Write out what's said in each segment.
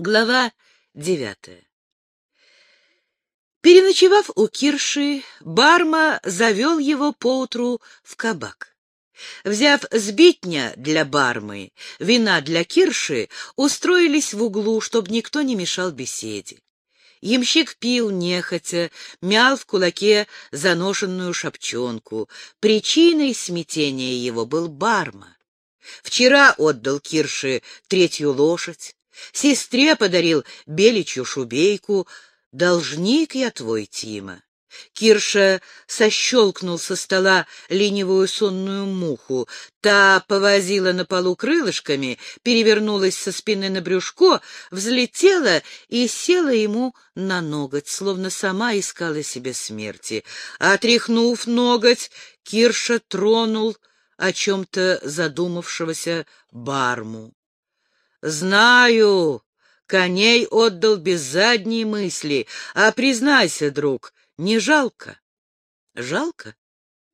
Глава девятая Переночевав у Кирши, Барма завел его поутру в кабак. Взяв сбитня для Бармы, вина для Кирши, устроились в углу, чтобы никто не мешал беседе. Ямщик пил нехотя, мял в кулаке заношенную шапчонку. Причиной смятения его был Барма. Вчера отдал Кирше третью лошадь, Сестре подарил беличью шубейку. Должник я твой, Тима. Кирша сощелкнул со стола ленивую сонную муху. Та повозила на полу крылышками, перевернулась со спины на брюшко, взлетела и села ему на ноготь, словно сама искала себе смерти. Отряхнув ноготь, Кирша тронул о чем-то задумавшегося барму. Знаю, коней отдал без задней мысли, а признайся, друг, не жалко. Жалко?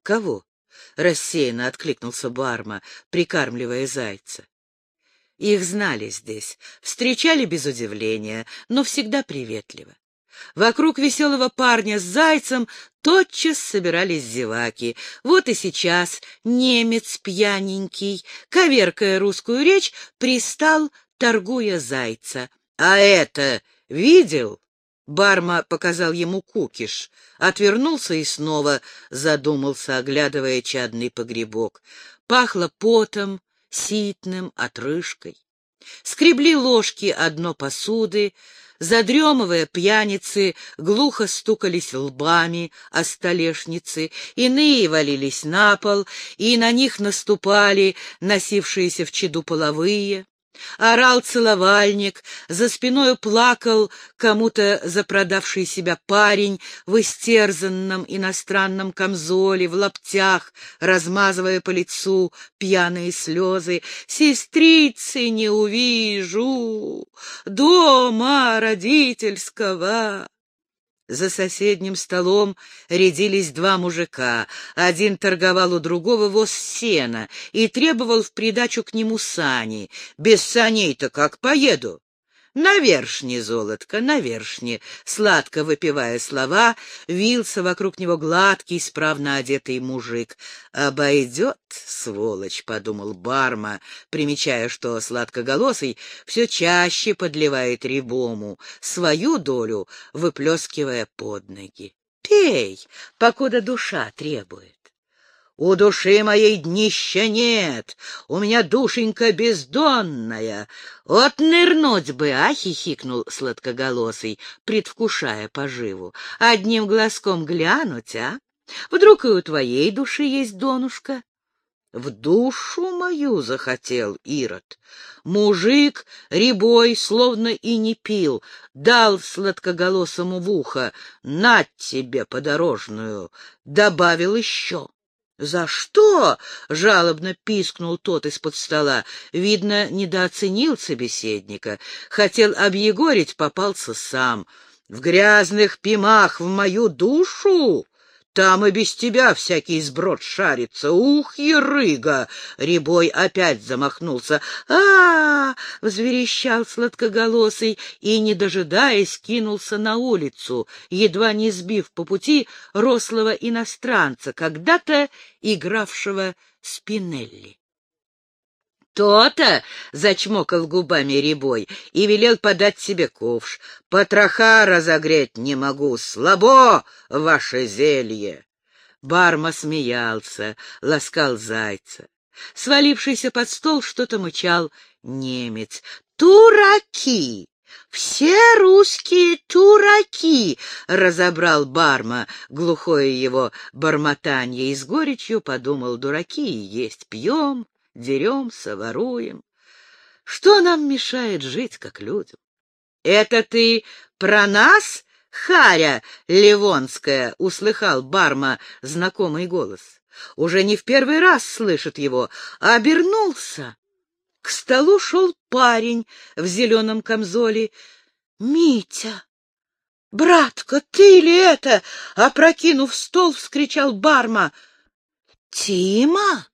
Кого? Рассеянно откликнулся Барма, прикармливая зайца. Их знали здесь, встречали без удивления, но всегда приветливо. Вокруг веселого парня с зайцем тотчас собирались зеваки. Вот и сейчас немец пьяненький, коверкая русскую речь, пристал, торгуя зайца. «А это видел?» Барма показал ему кукиш, отвернулся и снова задумался, оглядывая чадный погребок. Пахло потом, ситным, отрыжкой. Скребли ложки одно посуды, Задремывая, пьяницы глухо стукались лбами о столешницы, иные валились на пол, и на них наступали носившиеся в чаду половые. Орал целовальник, за спиной плакал кому-то запродавший себя парень в истерзанном иностранном камзоле, в лаптях, размазывая по лицу пьяные слезы. «Сестрицы не увижу, дома родительского!» За соседним столом рядились два мужика. Один торговал у другого воз сена и требовал в придачу к нему сани. Без саней-то как поеду? На вершне, золотко, на вершне, сладко выпивая слова, вился вокруг него гладкий, справно одетый мужик. «Обойдет, сволочь», — подумал Барма, примечая, что сладкоголосый все чаще подливает рябому, свою долю выплескивая под ноги. «Пей, покуда душа требует». У души моей днища нет, у меня душенька бездонная. Вот нырнуть бы, а, — хихикнул сладкоголосый, предвкушая поживу. Одним глазком глянуть, а? Вдруг и у твоей души есть донушка? В душу мою захотел Ирод. Мужик ребой словно и не пил, дал сладкоголосому в ухо, «Нать тебе подорожную!» Добавил еще. «За что?» — жалобно пискнул тот из-под стола. Видно, недооценил собеседника. Хотел объегорить, попался сам. «В грязных пимах в мою душу?» Там и без тебя всякий сброд шарится. Ух, ерыга! Рябой опять замахнулся. а, -а, -а взверещал сладкоголосый и, не дожидаясь, кинулся на улицу, едва не сбив по пути рослого иностранца, когда-то игравшего Спинелли. «То-то!» — зачмокал губами ребой и велел подать себе ковш. «Потроха разогреть не могу, слабо ваше зелье!» Барма смеялся, ласкал зайца. Свалившийся под стол что-то мычал немец. «Тураки! Все русские тураки!» — разобрал Барма глухое его бормотанье и с горечью подумал, «дураки есть, пьем, деремся, воруем. Что нам мешает жить, как людям? Это ты про нас, Харя Ливонская, услыхал Барма знакомый голос. Уже не в первый раз слышит его, обернулся. К столу шел парень в зеленом камзоле. «Митя! Братка, ты ли это?» — опрокинув стол, вскричал Барма. «Тима?»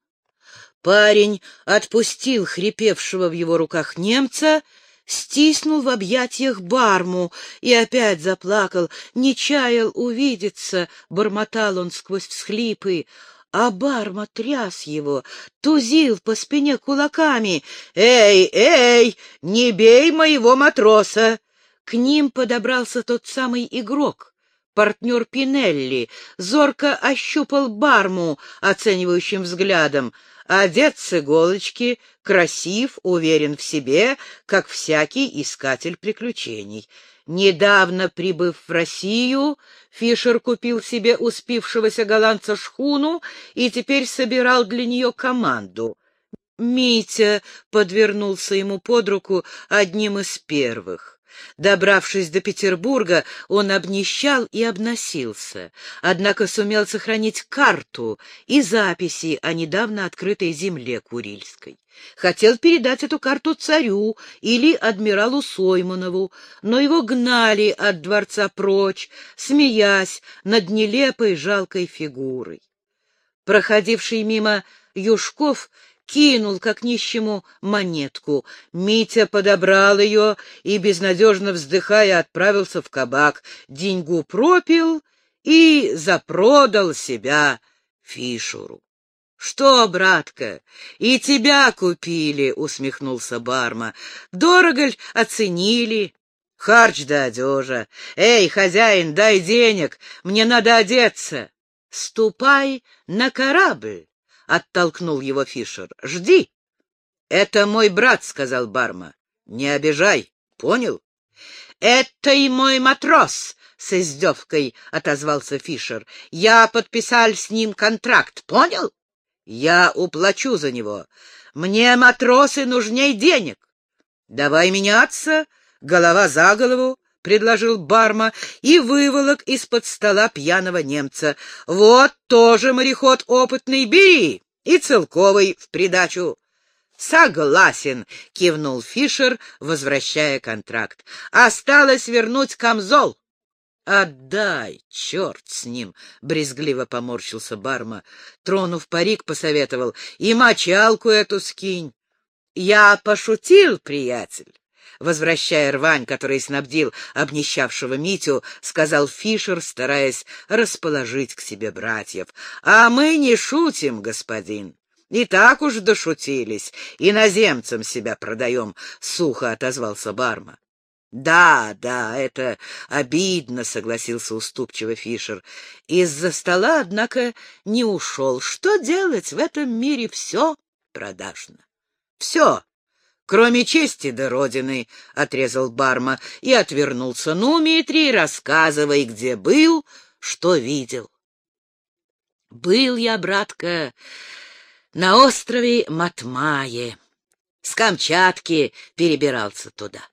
Парень отпустил хрипевшего в его руках немца, стиснул в объятиях барму и опять заплакал, не чаял увидеться, бормотал он сквозь всхлипы, а барма тряс его, тузил по спине кулаками. «Эй, эй, не бей моего матроса!» К ним подобрался тот самый игрок, партнер Пинелли, зорко ощупал барму оценивающим взглядом — одет с иголочки, красив, уверен в себе, как всякий искатель приключений. Недавно прибыв в Россию, Фишер купил себе успевшегося голландца шхуну и теперь собирал для нее команду. Митя подвернулся ему под руку одним из первых. Добравшись до Петербурга, он обнищал и обносился, однако сумел сохранить карту и записи о недавно открытой земле Курильской. Хотел передать эту карту царю или адмиралу Сойманову, но его гнали от дворца прочь, смеясь над нелепой жалкой фигурой. Проходивший мимо Юшков кинул, как нищему, монетку. Митя подобрал ее и, безнадежно вздыхая, отправился в кабак. Деньгу пропил и запродал себя Фишуру. — Что, братка, и тебя купили, — усмехнулся Барма. — Дорого ль оценили? Харч да одежа. Эй, хозяин, дай денег, мне надо одеться. Ступай на корабль. — оттолкнул его Фишер. — Жди. — Это мой брат, — сказал Барма. — Не обижай, понял? — Это и мой матрос, — с издевкой отозвался Фишер. — Я подписал с ним контракт, понял? Я уплачу за него. Мне матросы нужней денег. Давай меняться, голова за голову, — предложил Барма и выволок из-под стола пьяного немца. — Вот тоже мореход опытный, бери! И целковый в придачу. — Согласен, — кивнул Фишер, возвращая контракт. — Осталось вернуть камзол. — Отдай, черт с ним! — брезгливо поморщился Барма. Тронув парик, посоветовал. — И мочалку эту скинь. — Я пошутил, приятель. Возвращая рвань, который снабдил обнищавшего Митю, сказал Фишер, стараясь расположить к себе братьев. — А мы не шутим, господин. И так уж дошутились, иноземцам себя продаем, — сухо отозвался Барма. — Да, да, это обидно, — согласился уступчиво Фишер. Из-за стола, однако, не ушел. Что делать? В этом мире все продажно. Все Кроме чести до родины, — отрезал Барма и отвернулся. Ну, Митрий, рассказывай, где был, что видел. Был я, братка, на острове Матмае. С Камчатки перебирался туда.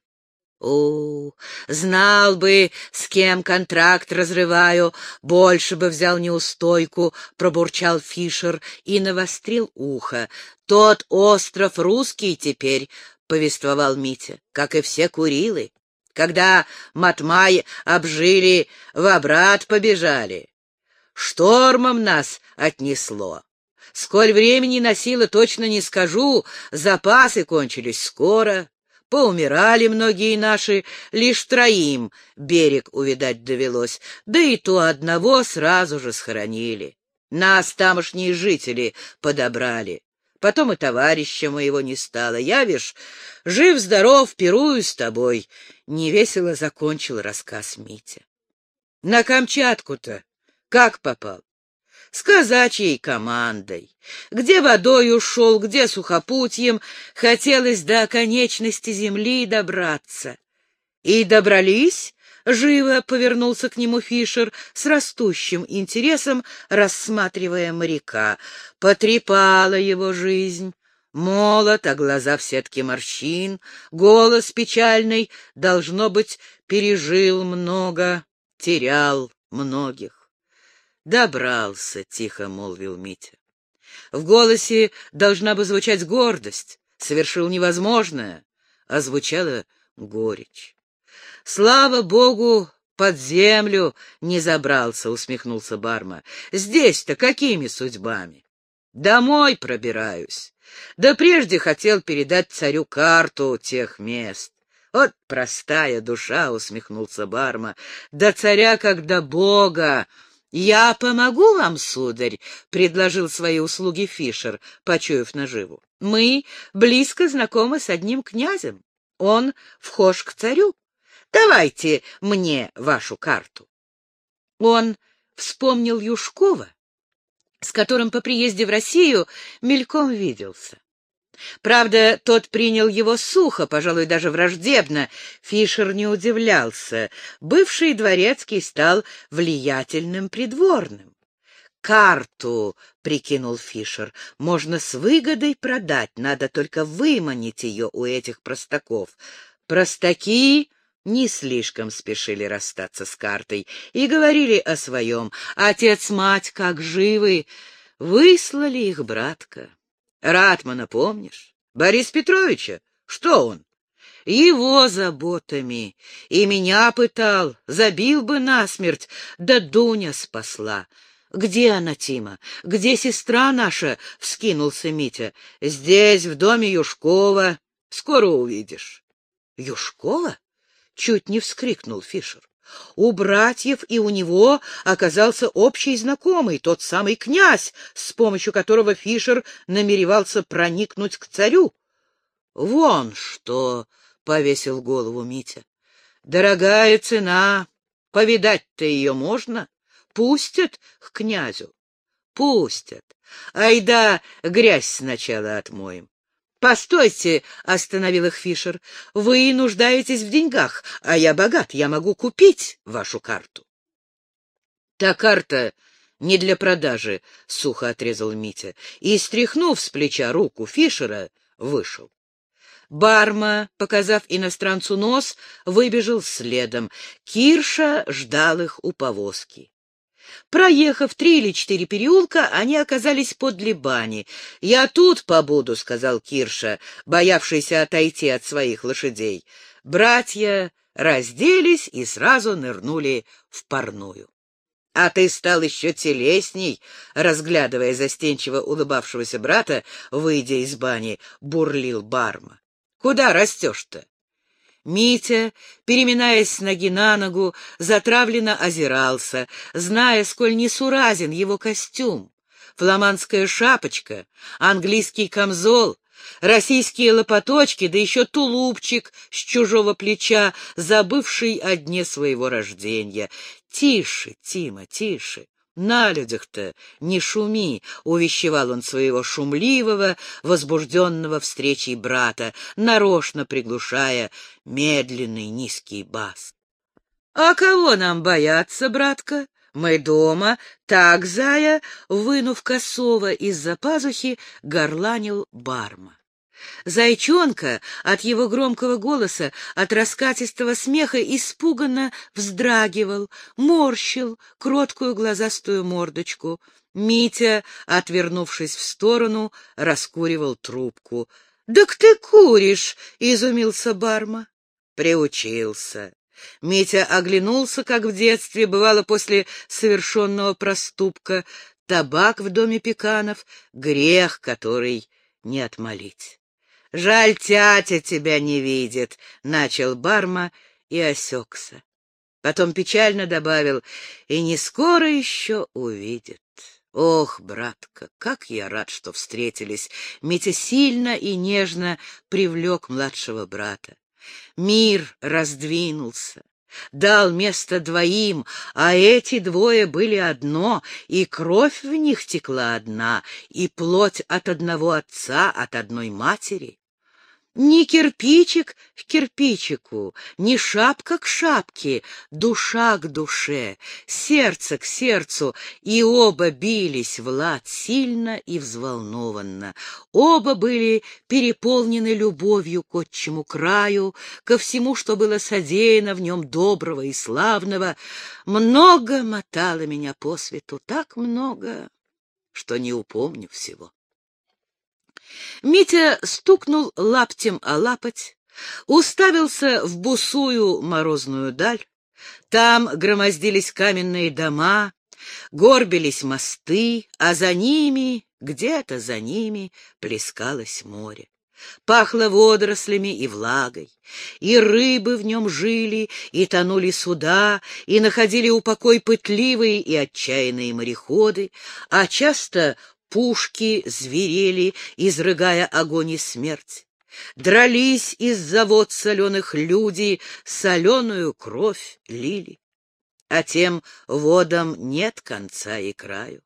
О, знал бы, с кем контракт разрываю, больше бы взял неустойку, пробурчал Фишер и навострил ухо. Тот остров русский теперь, повествовал Митя, как и все Курилы. Когда Матмай обжили, в обрат побежали. Штормом нас отнесло. Сколь времени носило, точно не скажу, запасы кончились скоро. Поумирали многие наши, лишь троим берег увидать довелось, да и то одного сразу же схоронили. Нас тамошние жители подобрали. Потом и товарища моего не стало. Я, вишь, жив-здоров, пирую с тобой. Невесело закончил рассказ Митя. На Камчатку-то как попал? С казачьей командой. Где водой ушел, где сухопутьем, хотелось до оконечности земли добраться. И добрались Живо повернулся к нему Фишер с растущим интересом, рассматривая моряка. Потрепала его жизнь. Молод, а глаза в сетке морщин, голос печальный, должно быть, пережил много, терял многих. «Добрался», — тихо молвил Митя. В голосе должна бы звучать гордость, совершил невозможное, а звучала горечь. Слава богу, под землю не забрался, усмехнулся Барма. Здесь-то какими судьбами? Домой пробираюсь. Да прежде хотел передать царю карту тех мест. Вот простая душа, — усмехнулся Барма, — до царя, как до бога. Я помогу вам, сударь, — предложил свои услуги Фишер, почуяв наживу. Мы близко знакомы с одним князем. Он вхож к царю. Давайте мне вашу карту. Он вспомнил Юшкова, с которым по приезде в Россию мельком виделся. Правда, тот принял его сухо, пожалуй, даже враждебно. Фишер не удивлялся. Бывший дворецкий стал влиятельным придворным. «Карту», — прикинул Фишер, — «можно с выгодой продать, надо только выманить ее у этих простаков. Простаки не слишком спешили расстаться с картой и говорили о своем. Отец-мать, как живы, выслали их, братка. Ратмана помнишь? Борис Петровича? Что он? Его заботами. И меня пытал, забил бы насмерть, да Дуня спасла. «Где она, Тима? Где сестра наша?» — вскинулся Митя. «Здесь, в доме Юшкова. Скоро увидишь». «Юшкова?» — чуть не вскрикнул Фишер. У братьев и у него оказался общий знакомый, тот самый князь, с помощью которого Фишер намеревался проникнуть к царю. — Вон что! — повесил голову Митя. — Дорогая цена, повидать-то ее можно? Пустят к князю? Пустят. Айда грязь сначала отмоем. «Постойте!» — остановил их Фишер. «Вы нуждаетесь в деньгах, а я богат, я могу купить вашу карту». «Та карта не для продажи», — сухо отрезал Митя, и, стряхнув с плеча руку Фишера, вышел. Барма, показав иностранцу нос, выбежал следом. Кирша ждал их у повозки. Проехав три или четыре переулка, они оказались под Либани. «Я тут побуду», — сказал Кирша, боявшийся отойти от своих лошадей. Братья разделись и сразу нырнули в парную. — А ты стал еще телесней, — разглядывая застенчиво улыбавшегося брата, выйдя из бани, бурлил Барма. — Куда растешь-то? Митя, переминаясь с ноги на ногу, затравленно озирался, зная, сколь несуразен его костюм. Фламандская шапочка, английский камзол, российские лопаточки, да еще тулупчик с чужого плеча, забывший о дне своего рождения. Тише, Тима, тише. На людях-то не шуми, — увещевал он своего шумливого, возбужденного встречей брата, нарочно приглушая медленный низкий бас. — А кого нам бояться, братка? Мы дома, так, зая, вынув косово из-за пазухи, горланил барма. Зайчонка от его громкого голоса, от раскатистого смеха испуганно вздрагивал, морщил кроткую глазастую мордочку. Митя, отвернувшись в сторону, раскуривал трубку. — Так ты куришь! — изумился Барма. Приучился. Митя оглянулся, как в детстве, бывало после совершенного проступка. Табак в доме пеканов — грех, который не отмолить. Жаль, тятя тебя не видит, — начал Барма и осекся. Потом печально добавил, и не скоро еще увидит. Ох, братка, как я рад, что встретились. Митя сильно и нежно привлек младшего брата. Мир раздвинулся дал место двоим, а эти двое были одно, и кровь в них текла одна, и плоть от одного отца, от одной матери. Ни кирпичик к кирпичику, ни шапка к шапке, душа к душе, сердце к сердцу, и оба бились в лад сильно и взволнованно. Оба были переполнены любовью к отчему краю, ко всему, что было содеяно в нем доброго и славного. Много мотало меня по свету, так много, что не упомню всего. Митя стукнул лаптем о лапоть, уставился в бусую морозную даль. Там громоздились каменные дома, горбились мосты, а за ними, где-то за ними, плескалось море. пахло водорослями и влагой, и рыбы в нем жили, и тонули суда, и находили упокой пытливые и отчаянные мореходы, а часто пушки зверели, изрыгая огонь и смерть. Дрались из-за вод соленых люди, соленую кровь лили. А тем водам нет конца и краю.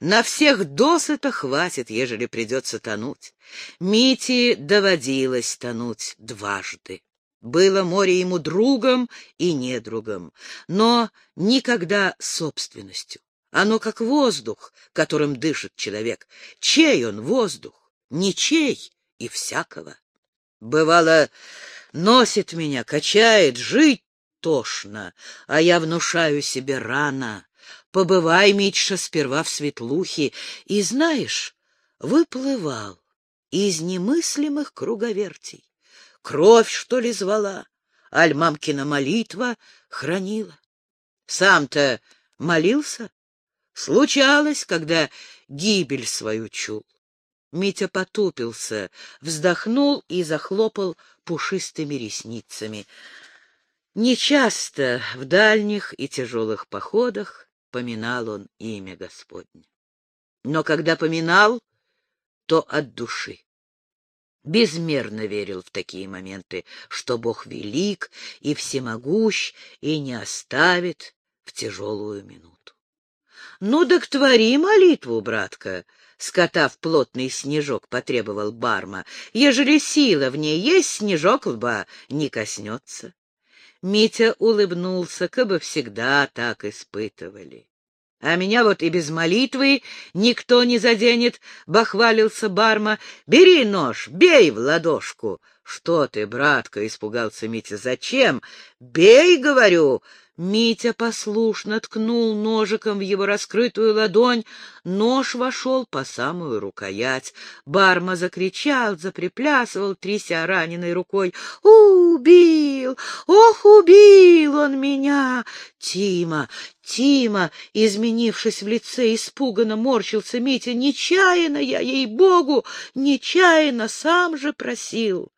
На всех досыта хватит, ежели придется тонуть. Мите доводилось тонуть дважды. Было море ему другом и недругом, но никогда собственностью. Оно как воздух, которым дышит человек. Чей он воздух? Ничей и всякого. Бывало, носит меня, качает, жить тошно, а я внушаю себе рано. Побывай, Митша, сперва в Светлухе, и, знаешь, выплывал из немыслимых круговертей. Кровь, что ли, звала, аль мамкина молитва хранила. Сам-то молился? Случалось, когда гибель свою чул. Митя потупился, вздохнул и захлопал пушистыми ресницами. Нечасто в дальних и тяжелых походах поминал он имя Господне. Но когда поминал, то от души. Безмерно верил в такие моменты, что Бог велик и всемогущ и не оставит в тяжелую минуту. — Ну так твори молитву, братка, — скотав плотный снежок, потребовал Барма. — Ежели сила в ней есть, снежок лба не коснется. Митя улыбнулся, как бы всегда так испытывали. — А меня вот и без молитвы никто не заденет, — бахвалился Барма. — Бери нож, бей в ладошку. — Что ты, братка, — испугался Митя, — зачем? — Бей, говорю. Митя послушно ткнул ножиком в его раскрытую ладонь. Нож вошел по самую рукоять. Барма закричал, заприплясывал, тряся раненой рукой. «Убил! Ох, убил он меня!» Тима, Тима, изменившись в лице, испуганно морщился Митя. «Нечаянно я, ей-богу, нечаянно, сам же просил!»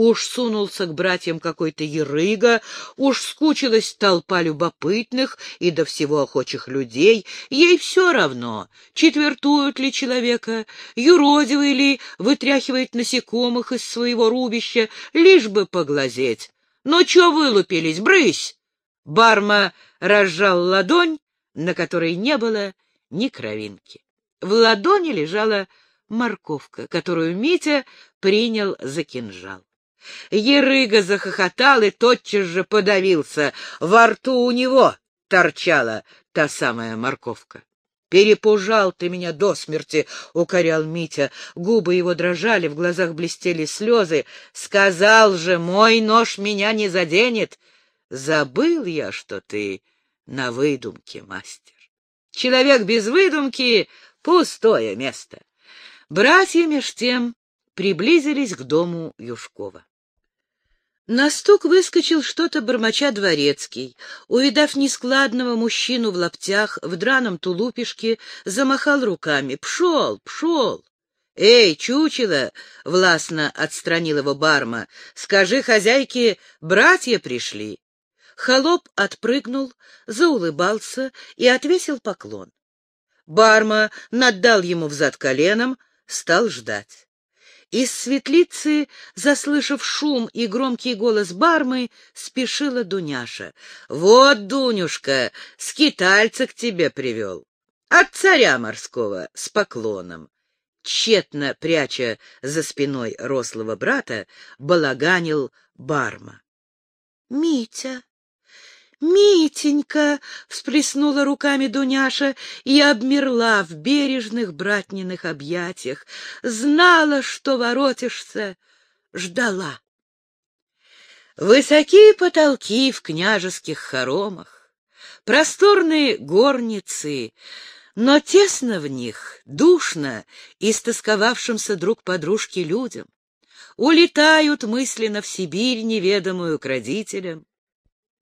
Уж сунулся к братьям какой-то ерыга, уж скучилась толпа любопытных и до всего охочих людей. Ей все равно, четвертуют ли человека, юродивый ли, вытряхивает насекомых из своего рубища, лишь бы поглазеть. Ну, чё вылупились, брысь! Барма разжал ладонь, на которой не было ни кровинки. В ладони лежала морковка, которую Митя принял за кинжал. Ерыга захохотал и тотчас же подавился. Во рту у него торчала та самая морковка. «Перепужал ты меня до смерти!» — укорял Митя. Губы его дрожали, в глазах блестели слезы. «Сказал же, мой нож меня не заденет!» «Забыл я, что ты на выдумке мастер. Человек без выдумки — пустое место». Братья меж тем приблизились к дому Юшкова. На стук выскочил что-то бормоча дворецкий. Увидав нескладного мужчину в лаптях, в драном тулупишке, замахал руками. «Пшел, пшел!» «Эй, чучело!» — властно отстранил его барма. «Скажи хозяйке, братья пришли!» Холоп отпрыгнул, заулыбался и отвесил поклон. Барма наддал ему взад коленом, стал ждать. Из светлицы, заслышав шум и громкий голос бармы, спешила Дуняша. — Вот, Дунюшка, скитальца к тебе привел. От царя морского, с поклоном. Тщетно пряча за спиной рослого брата, балаганил барма. — Митя! «Митенька!» — всплеснула руками Дуняша и обмерла в бережных братниных объятиях. Знала, что воротишься, ждала. Высокие потолки в княжеских хоромах, просторные горницы, но тесно в них, душно истосковавшимся друг подружке людям. Улетают мысленно в Сибирь, неведомую к родителям.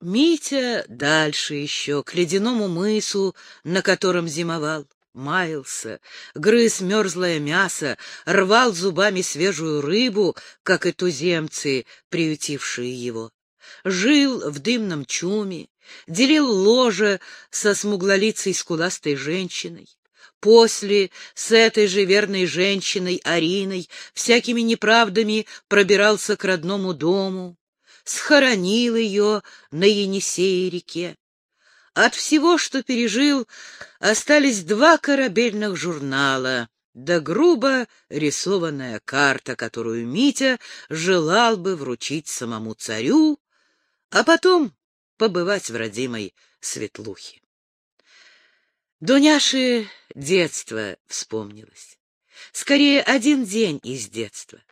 Митя дальше еще, к ледяному мысу, на котором зимовал. маялся, грыз мерзлое мясо, рвал зубами свежую рыбу, как и туземцы, приютившие его. Жил в дымном чуме, делил ложе со смуглолицей скуластой женщиной. После с этой же верной женщиной Ариной всякими неправдами пробирался к родному дому, схоронил ее на Енисее реке. От всего, что пережил, остались два корабельных журнала, да грубо рисованная карта, которую Митя желал бы вручить самому царю, а потом побывать в родимой Светлухе. Дуняше детство вспомнилось. Скорее, один день из детства.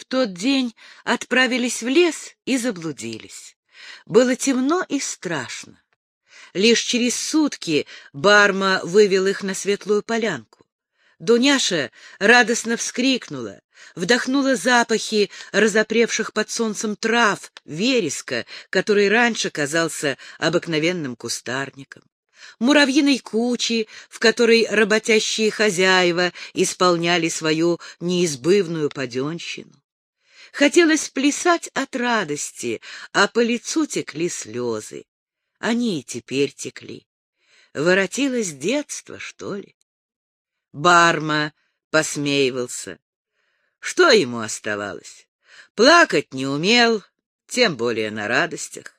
В тот день отправились в лес и заблудились. Было темно и страшно. Лишь через сутки Барма вывел их на светлую полянку. Дуняша радостно вскрикнула, вдохнула запахи разопревших под солнцем трав, вереска, который раньше казался обыкновенным кустарником муравьиной кучи, в которой работящие хозяева исполняли свою неизбывную паденщину. Хотелось плясать от радости, а по лицу текли слезы. Они и теперь текли. Воротилось детство, что ли? Барма посмеивался. Что ему оставалось? Плакать не умел, тем более на радостях.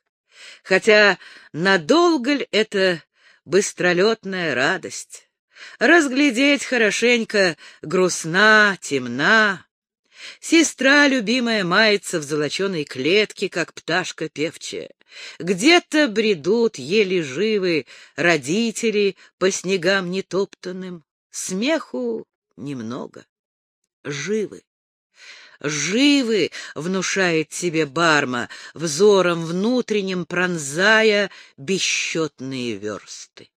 Хотя надолго ли это быстролетная радость? Разглядеть хорошенько грустна, темна. Сестра любимая мается в золоченой клетке, как пташка певчая. Где-то бредут еле живы родители по снегам нетоптанным. Смеху немного. Живы живы, внушает себе Барма, взором внутренним пронзая бесчетные версты.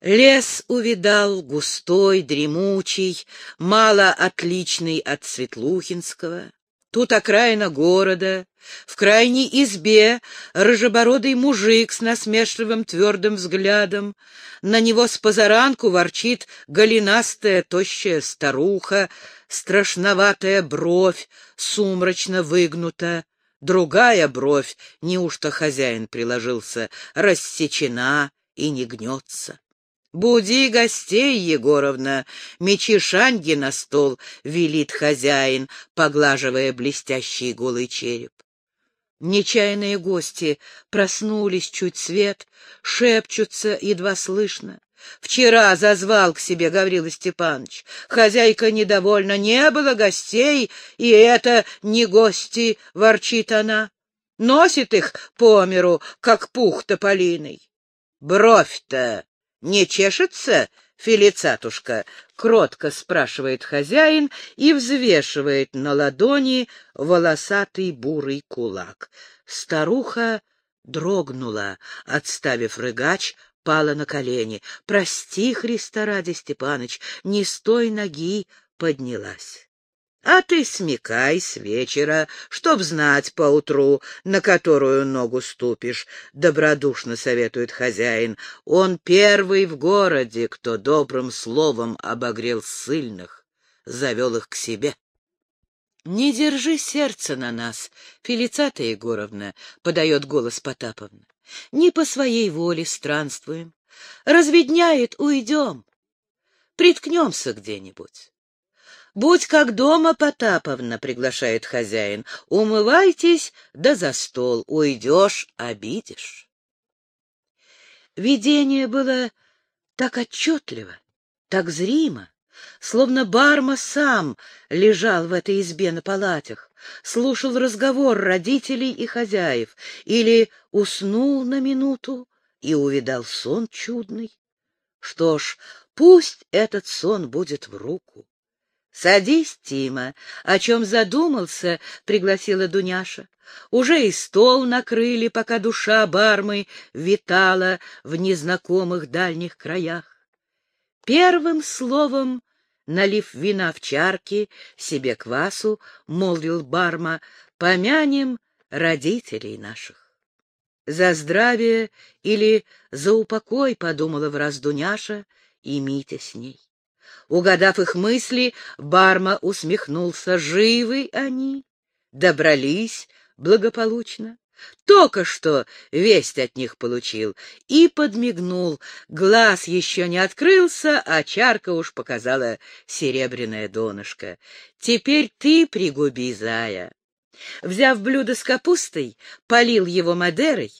Лес увидал густой, дремучий, мало отличный от Светлухинского. Тут окраина города, в крайней избе рыжебородый мужик с насмешливым твердым взглядом. На него с позаранку ворчит голенастая тощая старуха, страшноватая бровь сумрачно выгнута, другая бровь, неужто хозяин приложился, рассечена и не гнется. «Буди гостей, Егоровна!» Мечи шанги на стол, — велит хозяин, поглаживая блестящий голый череп. Нечаянные гости проснулись чуть свет, шепчутся едва слышно. Вчера зазвал к себе Гаврила Степанович. Хозяйка недовольна, не было гостей, и это не гости, ворчит она. Носит их по миру, как пух тополиный. Бровь-то «Не чешется, Фелицатушка?» — кротко спрашивает хозяин и взвешивает на ладони волосатый бурый кулак. Старуха дрогнула, отставив рыгач, пала на колени. «Прости, Христа ради, Степаныч, не с той ноги поднялась». А ты смекай с вечера, чтоб знать поутру, на которую ногу ступишь, — добродушно советует хозяин. Он первый в городе, кто добрым словом обогрел сильных, завел их к себе. — Не держи сердце на нас, Фелицата Егоровна, — подает голос Потаповна. — Не по своей воле странствуем. Разведняет — уйдем. Приткнемся где-нибудь. «Будь как дома, Потаповна», — приглашает хозяин. «Умывайтесь, да за стол. Уйдешь — обидишь». Видение было так отчетливо, так зримо, словно Барма сам лежал в этой избе на палатях, слушал разговор родителей и хозяев или уснул на минуту и увидал сон чудный. Что ж, пусть этот сон будет в руку. «Садись, Тима. О чем задумался?» — пригласила Дуняша. Уже и стол накрыли, пока душа бармы витала в незнакомых дальних краях. Первым словом, налив вина в чарки, себе квасу, молвил барма, помянем родителей наших. За здравие или за упокой, подумала враз Дуняша, и Митя с ней. Угадав их мысли, Барма усмехнулся. Живы они, добрались благополучно. Только что весть от них получил и подмигнул. Глаз еще не открылся, а чарка уж показала серебряное донышко. Теперь ты пригуби, зая. Взяв блюдо с капустой, полил его Мадерой,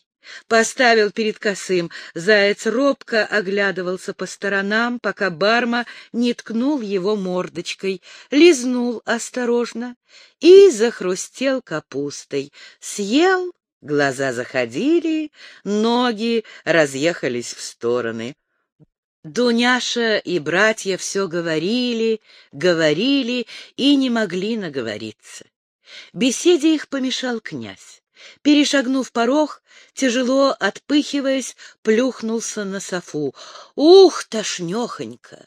Поставил перед косым, заяц робко оглядывался по сторонам, пока барма не ткнул его мордочкой, лизнул осторожно и захрустел капустой. Съел, глаза заходили, ноги разъехались в стороны. Дуняша и братья все говорили, говорили и не могли наговориться. Беседе их помешал князь. Перешагнув порог, тяжело отпыхиваясь, плюхнулся на софу. Ух, тошнехонько!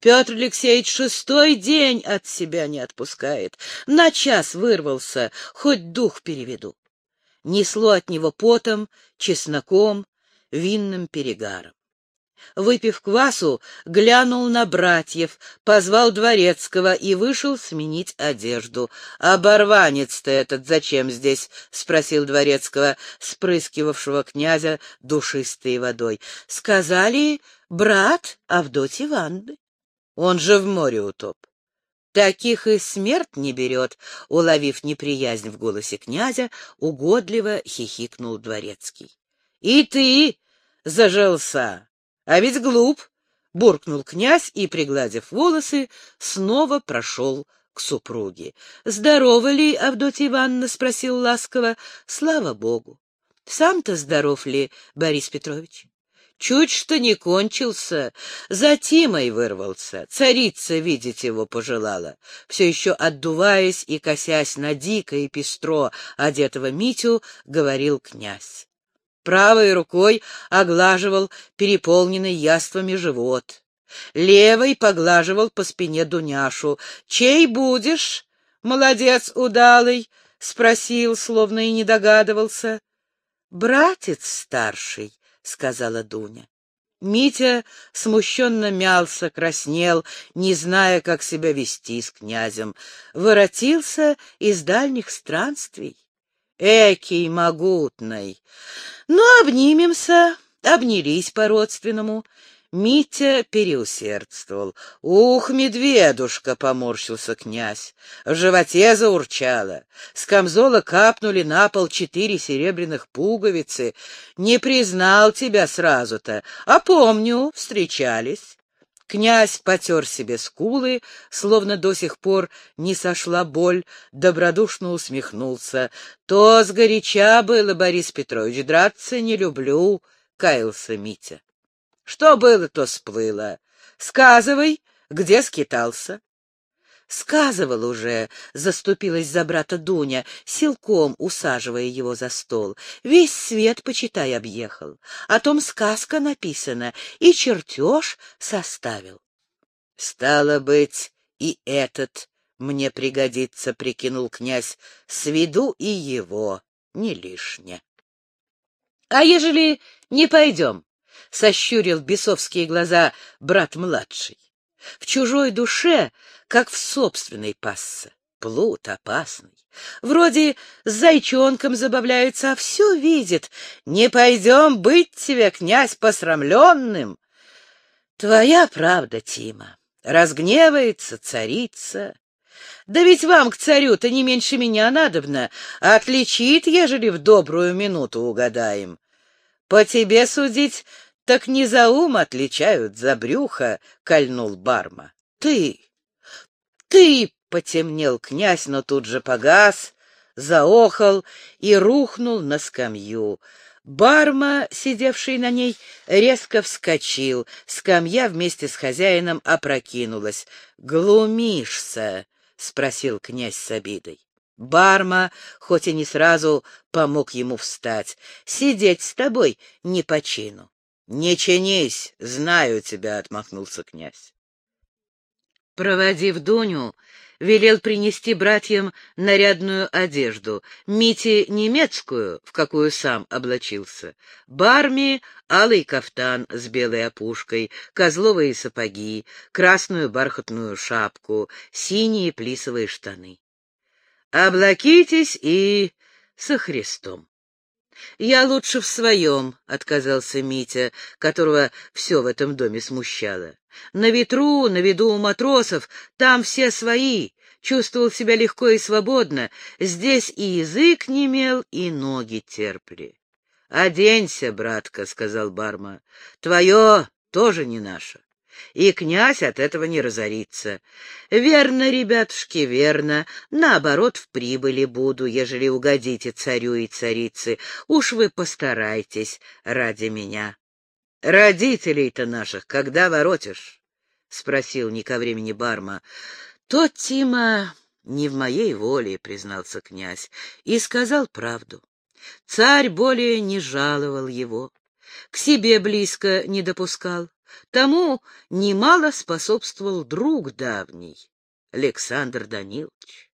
Петр Алексеевич шестой день от себя не отпускает. На час вырвался, хоть дух переведу. Несло от него потом, чесноком, винным перегаром. Выпив квасу, глянул на братьев, позвал дворецкого и вышел сменить одежду. «Оборванец-то этот зачем здесь?» — спросил дворецкого, спрыскивавшего князя душистой водой. «Сказали, брат Авдотьи Ванды. Он же в море утоп. Таких и смерть не берет, — уловив неприязнь в голосе князя, угодливо хихикнул дворецкий. — И ты зажился! А ведь глуп, — буркнул князь и, пригладив волосы, снова прошел к супруге. — Здорова ли, Авдотья Ивановна? — спросил ласково. — Слава богу. — Сам-то здоров ли, Борис Петрович? Чуть что не кончился, за Тимой вырвался. Царица видеть его пожелала. Все еще отдуваясь и косясь на дико и пестро одетого Митю, говорил князь правой рукой оглаживал переполненный яствами живот. Левой поглаживал по спине Дуняшу. «Чей будешь, молодец удалый?» — спросил, словно и не догадывался. «Братец старший», — сказала Дуня. Митя смущенно мялся, краснел, не зная, как себя вести с князем. Воротился из дальних странствий. Экий могутный. Ну, обнимемся, обнялись по-родственному. Митя переусердствовал. «Ух, медведушка!» — поморщился князь. В животе заурчало. С камзола капнули на пол четыре серебряных пуговицы. Не признал тебя сразу-то, а помню, встречались. Князь потер себе скулы, словно до сих пор не сошла боль, добродушно усмехнулся. То сгоряча было, Борис Петрович, драться не люблю, — каялся Митя. Что было, то сплыло. Сказывай, где скитался. Сказывал уже, заступилась за брата Дуня, силком усаживая его за стол. Весь свет, почитай, объехал. О том сказка написана, и чертеж составил. Стало быть, и этот мне пригодится, прикинул князь, сведу и его, не лишнее. А ежели не пойдем? — сощурил бесовские глаза брат младший. В чужой душе, как в собственной пасся. Плут опасный. Вроде с зайчонком забавляется, а все видит. Не пойдем быть тебе, князь, посрамленным. Твоя правда, Тима. Разгневается царица. Да ведь вам к царю-то не меньше меня надобно, отличит, ежели в добрую минуту угадаем. По тебе судить так не за ум отличают, за брюхо, — кольнул Барма. Ты, ты, — потемнел князь, но тут же погас, заохал и рухнул на скамью. Барма, сидевший на ней, резко вскочил. Скамья вместе с хозяином опрокинулась. «Глумишься?» — спросил князь с обидой. Барма, хоть и не сразу, помог ему встать. «Сидеть с тобой не по чину». «Не чинись, знаю тебя», — отмахнулся князь. Проводив Дуню, велел принести братьям нарядную одежду, Мите немецкую, в какую сам облачился, Барми — алый кафтан с белой опушкой, козловые сапоги, красную бархатную шапку, синие плисовые штаны. «Облакитесь и со Христом!» «Я лучше в своем», — отказался Митя, которого все в этом доме смущало. «На ветру, на виду у матросов, там все свои». Чувствовал себя легко и свободно. Здесь и язык не имел, и ноги терпли. «Оденься, братка», — сказал Барма. «Твое тоже не наше и князь от этого не разорится. Верно, ребятушки, верно. Наоборот, в прибыли буду, ежели угодите царю и царице. Уж вы постарайтесь ради меня. Родителей-то наших когда воротишь? — спросил не ко времени Барма. — Тот, Тима, не в моей воле, — признался князь, и сказал правду. Царь более не жаловал его, к себе близко не допускал. Тому немало способствовал друг давний, Александр Данилович.